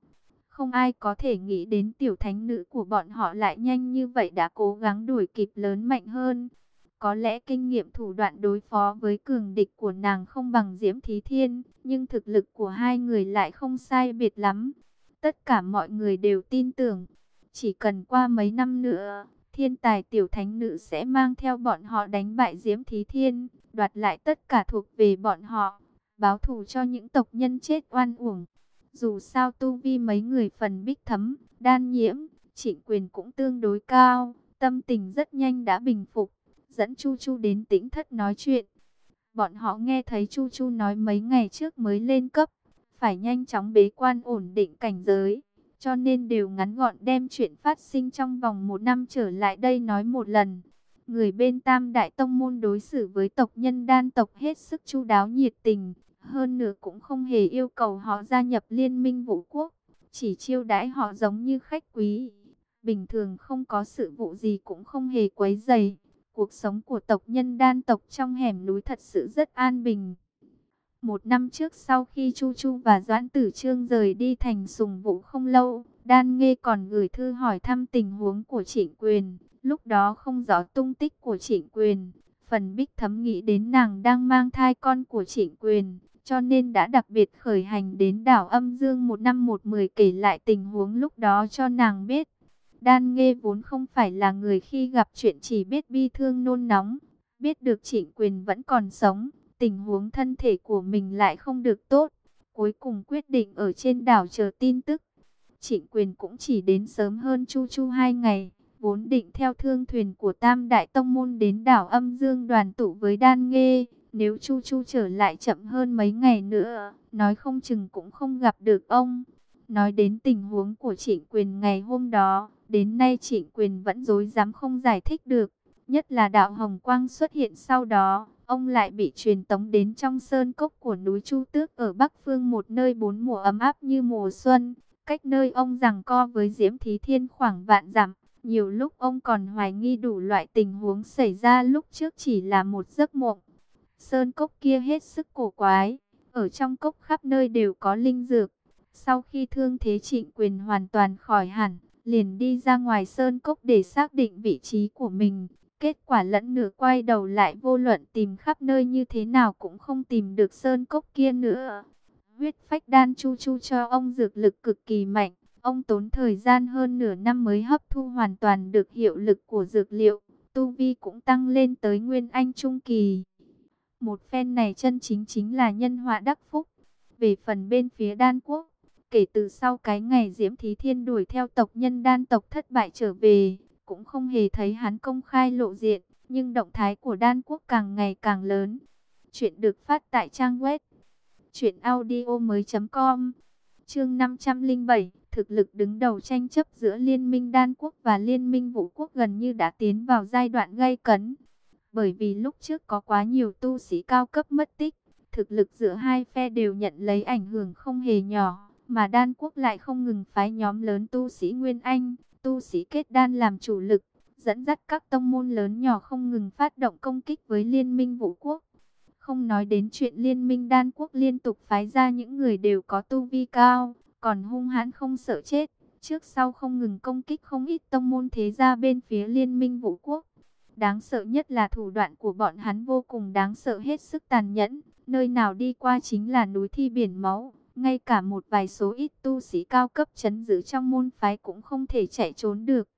Không ai có thể nghĩ đến tiểu thánh nữ của bọn họ lại nhanh như vậy đã cố gắng đuổi kịp lớn mạnh hơn. Có lẽ kinh nghiệm thủ đoạn đối phó với cường địch của nàng không bằng Diễm Thí Thiên, nhưng thực lực của hai người lại không sai biệt lắm. Tất cả mọi người đều tin tưởng. Chỉ cần qua mấy năm nữa, thiên tài tiểu thánh nữ sẽ mang theo bọn họ đánh bại Diễm Thí Thiên, đoạt lại tất cả thuộc về bọn họ, báo thù cho những tộc nhân chết oan uổng. Dù sao tu vi mấy người phần bích thấm, đan nhiễm, trịnh quyền cũng tương đối cao, tâm tình rất nhanh đã bình phục, dẫn Chu Chu đến tĩnh thất nói chuyện. Bọn họ nghe thấy Chu Chu nói mấy ngày trước mới lên cấp, phải nhanh chóng bế quan ổn định cảnh giới, cho nên đều ngắn gọn đem chuyện phát sinh trong vòng một năm trở lại đây nói một lần. Người bên Tam Đại Tông Môn đối xử với tộc nhân đan tộc hết sức chu đáo nhiệt tình, hơn nữa cũng không hề yêu cầu họ gia nhập liên minh vũ quốc, chỉ chiêu đãi họ giống như khách quý. Bình thường không có sự vụ gì cũng không hề quấy dày. Cuộc sống của tộc nhân đan tộc trong hẻm núi thật sự rất an bình. Một năm trước sau khi Chu Chu và Doãn Tử Trương rời đi thành sùng vũ không lâu, Đan Nghê còn gửi thư hỏi thăm tình huống của trịnh quyền. Lúc đó không rõ tung tích của trịnh quyền. Phần bích thấm nghĩ đến nàng đang mang thai con của trịnh quyền, cho nên đã đặc biệt khởi hành đến đảo âm dương một năm một mười kể lại tình huống lúc đó cho nàng biết. Đan Nghê vốn không phải là người khi gặp chuyện chỉ biết bi thương nôn nóng, biết được trịnh quyền vẫn còn sống, tình huống thân thể của mình lại không được tốt. Cuối cùng quyết định ở trên đảo chờ tin tức. Trịnh quyền cũng chỉ đến sớm hơn Chu Chu hai ngày, vốn định theo thương thuyền của Tam Đại Tông Môn đến đảo âm dương đoàn tụ với Đan Nghê. Nếu Chu Chu trở lại chậm hơn mấy ngày nữa, nói không chừng cũng không gặp được ông. Nói đến tình huống của trịnh quyền ngày hôm đó, đến nay trịnh quyền vẫn dối dám không giải thích được. Nhất là đạo Hồng Quang xuất hiện sau đó, ông lại bị truyền tống đến trong sơn cốc của núi Chu Tước ở Bắc Phương một nơi bốn mùa ấm áp như mùa xuân. Cách nơi ông rằng co với Diễm Thí Thiên khoảng vạn dặm, nhiều lúc ông còn hoài nghi đủ loại tình huống xảy ra lúc trước chỉ là một giấc mộng. Sơn cốc kia hết sức cổ quái, ở trong cốc khắp nơi đều có linh dược. Sau khi thương thế trịnh quyền hoàn toàn khỏi hẳn, liền đi ra ngoài sơn cốc để xác định vị trí của mình. Kết quả lẫn nửa quay đầu lại vô luận tìm khắp nơi như thế nào cũng không tìm được sơn cốc kia nữa. Huyết phách đan chu chu cho ông dược lực cực kỳ mạnh. Ông tốn thời gian hơn nửa năm mới hấp thu hoàn toàn được hiệu lực của dược liệu. Tu Vi cũng tăng lên tới Nguyên Anh Trung Kỳ. Một phen này chân chính chính là nhân họa đắc phúc. Về phần bên phía đan quốc, kể từ sau cái ngày Diễm Thí Thiên đuổi theo tộc nhân đan tộc thất bại trở về, cũng không hề thấy hắn công khai lộ diện, nhưng động thái của đan quốc càng ngày càng lớn. Chuyện được phát tại trang web truyệnaudiomoi.com. Chương 507, thực lực đứng đầu tranh chấp giữa Liên minh Đan quốc và Liên minh Vũ quốc gần như đã tiến vào giai đoạn gay cấn. Bởi vì lúc trước có quá nhiều tu sĩ cao cấp mất tích, thực lực giữa hai phe đều nhận lấy ảnh hưởng không hề nhỏ, mà Đan quốc lại không ngừng phái nhóm lớn tu sĩ Nguyên Anh, tu sĩ kết đan làm chủ lực, dẫn dắt các tông môn lớn nhỏ không ngừng phát động công kích với liên minh vũ quốc. Không nói đến chuyện liên minh đan quốc liên tục phái ra những người đều có tu vi cao, còn hung hãn không sợ chết, trước sau không ngừng công kích không ít tông môn thế gia bên phía liên minh vũ quốc. Đáng sợ nhất là thủ đoạn của bọn hắn vô cùng đáng sợ hết sức tàn nhẫn, nơi nào đi qua chính là núi thi biển máu, ngay cả một vài số ít tu sĩ cao cấp chấn giữ trong môn phái cũng không thể chạy trốn được.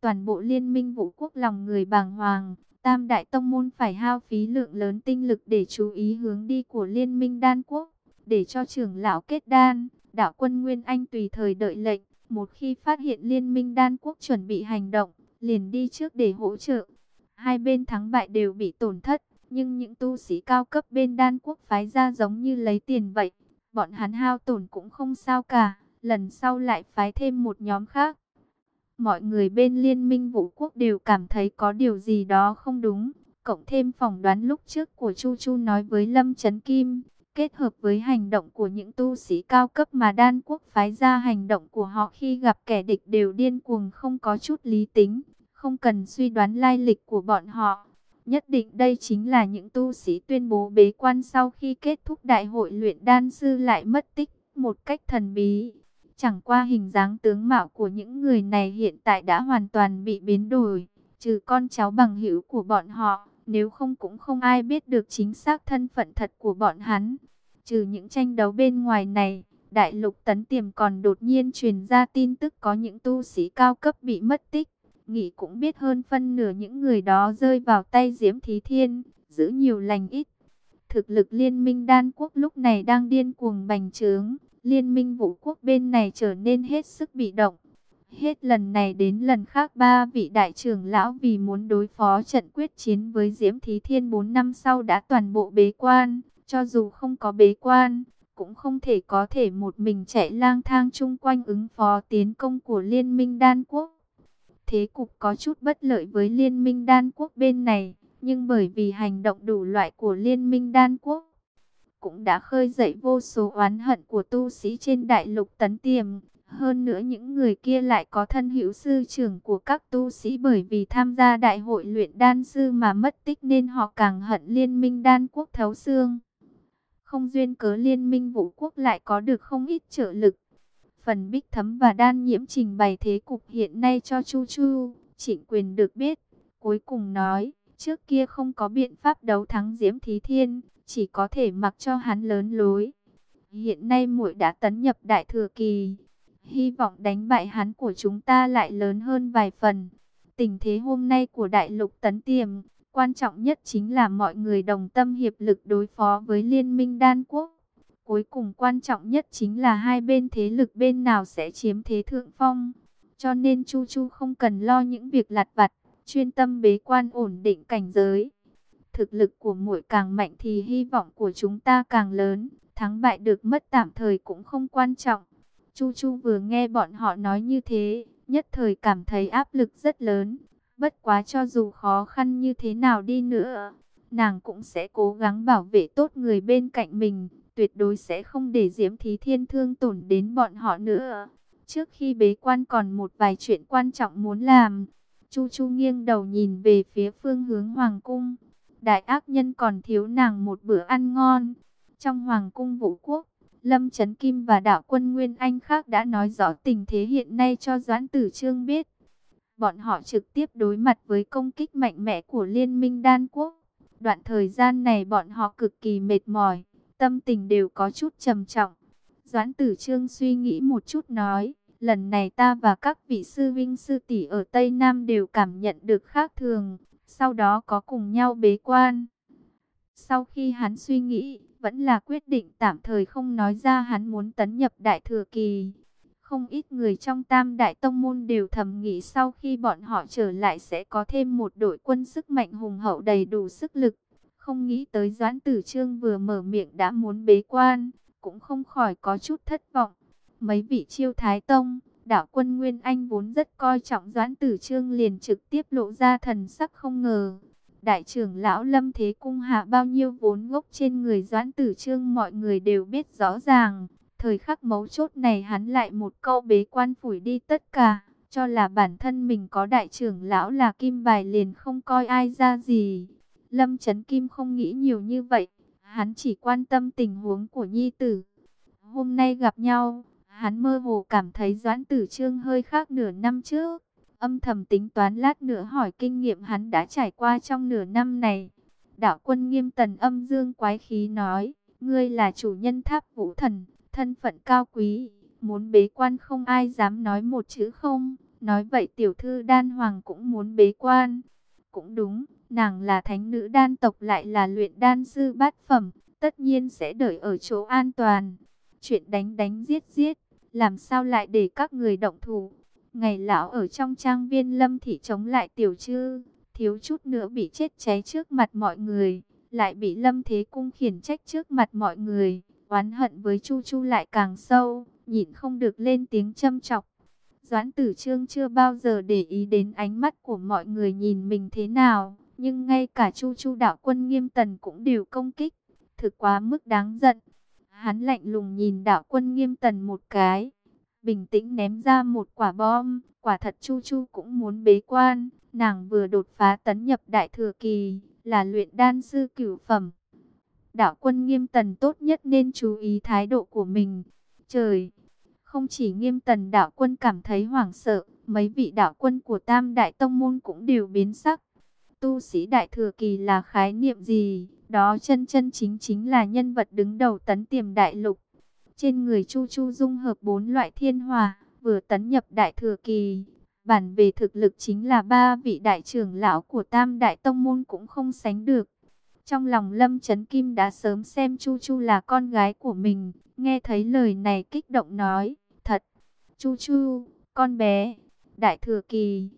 Toàn bộ liên minh vũ quốc lòng người bàng hoàng, tam đại tông môn phải hao phí lượng lớn tinh lực để chú ý hướng đi của liên minh đan quốc, để cho trưởng lão kết đan, đạo quân Nguyên Anh tùy thời đợi lệnh, một khi phát hiện liên minh đan quốc chuẩn bị hành động, liền đi trước để hỗ trợ. Hai bên thắng bại đều bị tổn thất, nhưng những tu sĩ cao cấp bên đan quốc phái ra giống như lấy tiền vậy bọn hắn hao tổn cũng không sao cả, lần sau lại phái thêm một nhóm khác. Mọi người bên liên minh vũ quốc đều cảm thấy có điều gì đó không đúng, cộng thêm phỏng đoán lúc trước của Chu Chu nói với Lâm Trấn Kim, kết hợp với hành động của những tu sĩ cao cấp mà đan quốc phái ra hành động của họ khi gặp kẻ địch đều điên cuồng không có chút lý tính, không cần suy đoán lai lịch của bọn họ. Nhất định đây chính là những tu sĩ tuyên bố bế quan sau khi kết thúc đại hội luyện đan sư lại mất tích một cách thần bí. Chẳng qua hình dáng tướng mạo của những người này hiện tại đã hoàn toàn bị biến đổi, trừ con cháu bằng hữu của bọn họ, nếu không cũng không ai biết được chính xác thân phận thật của bọn hắn. Trừ những tranh đấu bên ngoài này, Đại lục tấn tiềm còn đột nhiên truyền ra tin tức có những tu sĩ cao cấp bị mất tích. Nghĩ cũng biết hơn phân nửa những người đó rơi vào tay Diễm Thí Thiên, giữ nhiều lành ít. Thực lực liên minh đan quốc lúc này đang điên cuồng bành trướng, liên minh vũ quốc bên này trở nên hết sức bị động. Hết lần này đến lần khác ba vị đại trưởng lão vì muốn đối phó trận quyết chiến với Diễm Thí Thiên 4 năm sau đã toàn bộ bế quan, cho dù không có bế quan, cũng không thể có thể một mình chạy lang thang chung quanh ứng phó tiến công của Liên minh Đan Quốc. Thế cục có chút bất lợi với Liên minh Đan Quốc bên này, nhưng bởi vì hành động đủ loại của Liên minh Đan Quốc, cũng đã khơi dậy vô số oán hận của tu sĩ trên đại lục tấn tiềm. Hơn nữa những người kia lại có thân hữu sư trưởng của các tu sĩ bởi vì tham gia đại hội luyện đan sư mà mất tích nên họ càng hận liên minh đan quốc thấu xương. Không duyên cớ liên minh vũ quốc lại có được không ít trợ lực. Phần bích thấm và đan nhiễm trình bày thế cục hiện nay cho Chu Chu, trịnh quyền được biết. Cuối cùng nói, trước kia không có biện pháp đấu thắng Diễm Thí Thiên, chỉ có thể mặc cho hắn lớn lối. Hiện nay muội đã tấn nhập đại thừa kỳ, hy vọng đánh bại hắn của chúng ta lại lớn hơn vài phần. Tình thế hôm nay của đại lục tấn tiềm, Quan trọng nhất chính là mọi người đồng tâm hiệp lực đối phó với liên minh đan quốc. Cuối cùng quan trọng nhất chính là hai bên thế lực bên nào sẽ chiếm thế thượng phong. Cho nên Chu Chu không cần lo những việc lặt vặt, chuyên tâm bế quan ổn định cảnh giới. Thực lực của muội càng mạnh thì hy vọng của chúng ta càng lớn, thắng bại được mất tạm thời cũng không quan trọng. Chu Chu vừa nghe bọn họ nói như thế, nhất thời cảm thấy áp lực rất lớn, Bất quá cho dù khó khăn như thế nào đi nữa, nàng cũng sẽ cố gắng bảo vệ tốt người bên cạnh mình, tuyệt đối sẽ không để Diễm Thí Thiên thương tổn đến bọn họ nữa. Trước khi bế quan còn một vài chuyện quan trọng muốn làm, Chu Chu nghiêng đầu nhìn về phía phương hướng Hoàng Cung. Đại ác nhân còn thiếu nàng một bữa ăn ngon. Trong Hoàng Cung Vũ Quốc, Lâm Trấn Kim và đạo quân Nguyên Anh khác đã nói rõ tình thế hiện nay cho Doãn Tử Trương biết bọn họ trực tiếp đối mặt với công kích mạnh mẽ của Liên minh Đan Quốc. Đoạn thời gian này bọn họ cực kỳ mệt mỏi, tâm tình đều có chút trầm trọng. Doãn tử trương suy nghĩ một chút nói, lần này ta và các vị sư vinh sư tỷ ở Tây Nam đều cảm nhận được khác thường, sau đó có cùng nhau bế quan. Sau khi hắn suy nghĩ, vẫn là quyết định tạm thời không nói ra hắn muốn tấn nhập đại thừa kỳ. Không ít người trong tam đại tông môn đều thầm nghĩ sau khi bọn họ trở lại sẽ có thêm một đội quân sức mạnh hùng hậu đầy đủ sức lực. Không nghĩ tới Doãn Tử Trương vừa mở miệng đã muốn bế quan, cũng không khỏi có chút thất vọng. Mấy vị chiêu thái tông, đạo quân Nguyên Anh vốn rất coi trọng Doãn Tử Trương liền trực tiếp lộ ra thần sắc không ngờ. Đại trưởng lão Lâm Thế Cung hạ bao nhiêu vốn gốc trên người Doãn Tử Trương mọi người đều biết rõ ràng. Thời khắc mấu chốt này hắn lại một câu bế quan phủi đi tất cả, cho là bản thân mình có đại trưởng lão là kim bài liền không coi ai ra gì. Lâm Trấn Kim không nghĩ nhiều như vậy, hắn chỉ quan tâm tình huống của nhi tử. Hôm nay gặp nhau, hắn mơ hồ cảm thấy Doãn Tử Trương hơi khác nửa năm trước. Âm thầm tính toán lát nữa hỏi kinh nghiệm hắn đã trải qua trong nửa năm này. Đạo quân nghiêm tần âm dương quái khí nói, ngươi là chủ nhân tháp vũ thần, thân phận cao quý, muốn bế quan không ai dám nói một chữ không. Nói vậy tiểu thư đan hoàng cũng muốn bế quan. Cũng đúng, nàng là thánh nữ đan tộc lại là luyện đan sư bát phẩm, tất nhiên sẽ đợi ở chỗ an toàn. Chuyện đánh đánh giết giết, làm sao lại để các người động thủ. Ngày lão ở trong trang viên lâm thị chống lại tiểu chư, thiếu chút nữa bị chết cháy trước mặt mọi người, lại bị lâm thế cung khiển trách trước mặt mọi người oán hận với Chu Chu lại càng sâu, nhịn không được lên tiếng châm chọc. Doãn tử trương chưa bao giờ để ý đến ánh mắt của mọi người nhìn mình thế nào, nhưng ngay cả Chu Chu đạo quân nghiêm tần cũng đều công kích, thực quá mức đáng giận. Hắn lạnh lùng nhìn đạo quân nghiêm tần một cái, bình tĩnh ném ra một quả bom, quả thật Chu Chu cũng muốn bế quan, nàng vừa đột phá tấn nhập đại thừa kỳ, là luyện đan sư cửu phẩm đạo quân nghiêm tần tốt nhất nên chú ý thái độ của mình. Trời! Không chỉ nghiêm tần đạo quân cảm thấy hoảng sợ, mấy vị đạo quân của tam đại tông môn cũng đều biến sắc. Tu sĩ đại thừa kỳ là khái niệm gì? Đó chân chân chính chính là nhân vật đứng đầu tấn tiềm đại lục. Trên người Chu Chu dung hợp bốn loại thiên hòa, vừa tấn nhập đại thừa kỳ. Bản về thực lực chính là ba vị đại trưởng lão của Tam Đại Tông Môn cũng không sánh được. Trong lòng Lâm Trấn Kim đã sớm xem Chu Chu là con gái của mình, nghe thấy lời này kích động nói, thật, Chu Chu, con bé, đại thừa kỳ.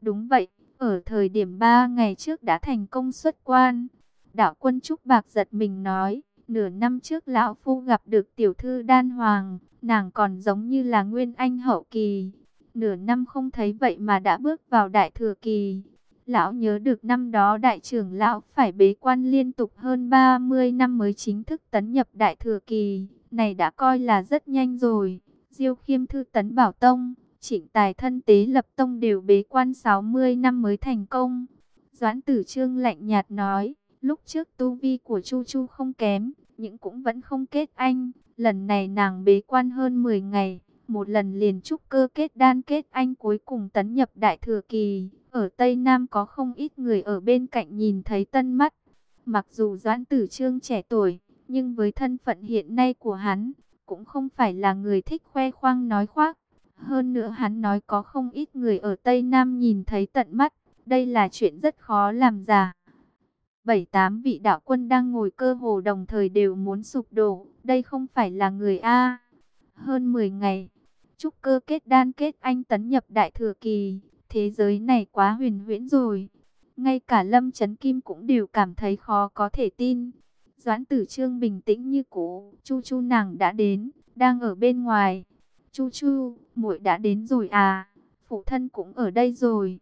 Đúng vậy, ở thời điểm ba ngày trước đã thành công xuất quan. Đạo quân Trúc Bạc giật mình nói, nửa năm trước lão phu gặp được tiểu thư đan hoàng, nàng còn giống như là nguyên anh hậu kỳ. Nửa năm không thấy vậy mà đã bước vào đại thừa kỳ. Lão nhớ được năm đó đại trưởng lão phải bế quan liên tục hơn 30 năm mới chính thức tấn nhập đại thừa kỳ. Này đã coi là rất nhanh rồi. Diêu khiêm thư tấn bảo tông, trịnh tài thân tế lập tông đều bế quan 60 năm mới thành công. Doãn tử trương lạnh nhạt nói, lúc trước tu vi của Chu Chu không kém, nhưng cũng vẫn không kết anh. Lần này nàng bế quan hơn 10 ngày, một lần liền trúc cơ kết đan kết anh cuối cùng tấn nhập đại thừa kỳ. Ở Tây Nam có không ít người ở bên cạnh nhìn thấy tân mắt. Mặc dù Doãn Tử Trương trẻ tuổi, nhưng với thân phận hiện nay của hắn, cũng không phải là người thích khoe khoang nói khoác. Hơn nữa hắn nói có không ít người ở Tây Nam nhìn thấy tận mắt, đây là chuyện rất khó làm giả. Bảy tám vị đạo quân đang ngồi cơ hồ đồng thời đều muốn sụp đổ, đây không phải là người A. Hơn 10 ngày, trúc cơ kết đan kết anh tấn nhập đại thừa kỳ, thế giới này quá huyền huyễn rồi. Ngay cả Lâm Chấn Kim cũng đều cảm thấy khó có thể tin. Doãn tử trương bình tĩnh như cũ, chu chu nàng đã đến, đang ở bên ngoài. Chu chu, muội đã đến rồi à, phụ thân cũng ở đây rồi.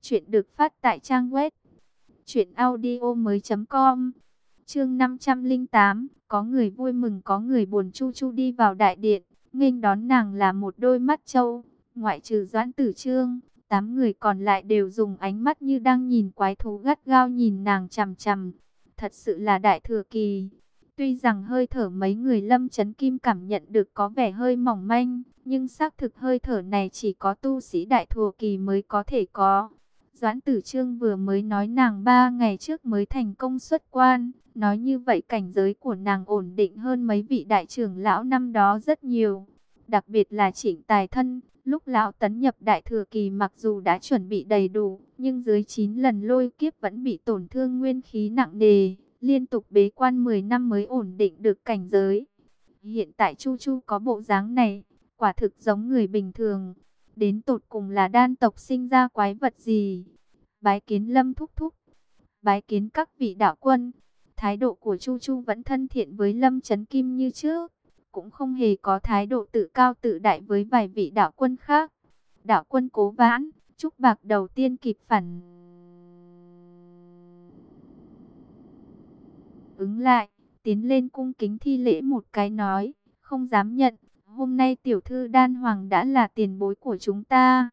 Chuyện được phát tại trang web audio mới com Chương 508, có người vui mừng có người buồn Chu Chu đi vào đại điện, nghênh đón nàng là một đôi mắt châu, ngoại trừ Doãn Tử Trương, tám người còn lại đều dùng ánh mắt như đang nhìn quái thú gắt gao nhìn nàng chằm chằm. Thật sự là đại thừa kỳ. Tuy rằng hơi thở mấy người lâm chấn kim cảm nhận được có vẻ hơi mỏng manh, nhưng xác thực hơi thở này chỉ có tu sĩ đại thừa kỳ mới có thể có. Doãn tử trương vừa mới nói nàng ba ngày trước mới thành công xuất quan, nói như vậy cảnh giới của nàng ổn định hơn mấy vị đại trưởng lão năm đó rất nhiều. Đặc biệt là chỉnh tài thân, lúc lão tấn nhập đại thừa kỳ mặc dù đã chuẩn bị đầy đủ, nhưng dưới 9 lần lôi kiếp vẫn bị tổn thương nguyên khí nặng nề, liên tục bế quan 10 năm mới ổn định được cảnh giới. Hiện tại Chu Chu có bộ dáng này, quả thực giống người bình thường. Đến tột cùng là đan tộc sinh ra quái vật gì? Bái kiến lâm thúc thúc. Bái kiến các vị đạo quân. Thái độ của Chu Chu vẫn thân thiện với Lâm chấn Kim như trước. Cũng không hề có thái độ tự cao tự đại với vài vị đạo quân khác. Đạo quân cố vãn, Trúc Bạc đầu tiên kịp phản. Ứng lại, tiến lên cung kính thi lễ một cái nói, không dám nhận. Hôm nay tiểu thư đan hoàng đã là tiền bối của chúng ta.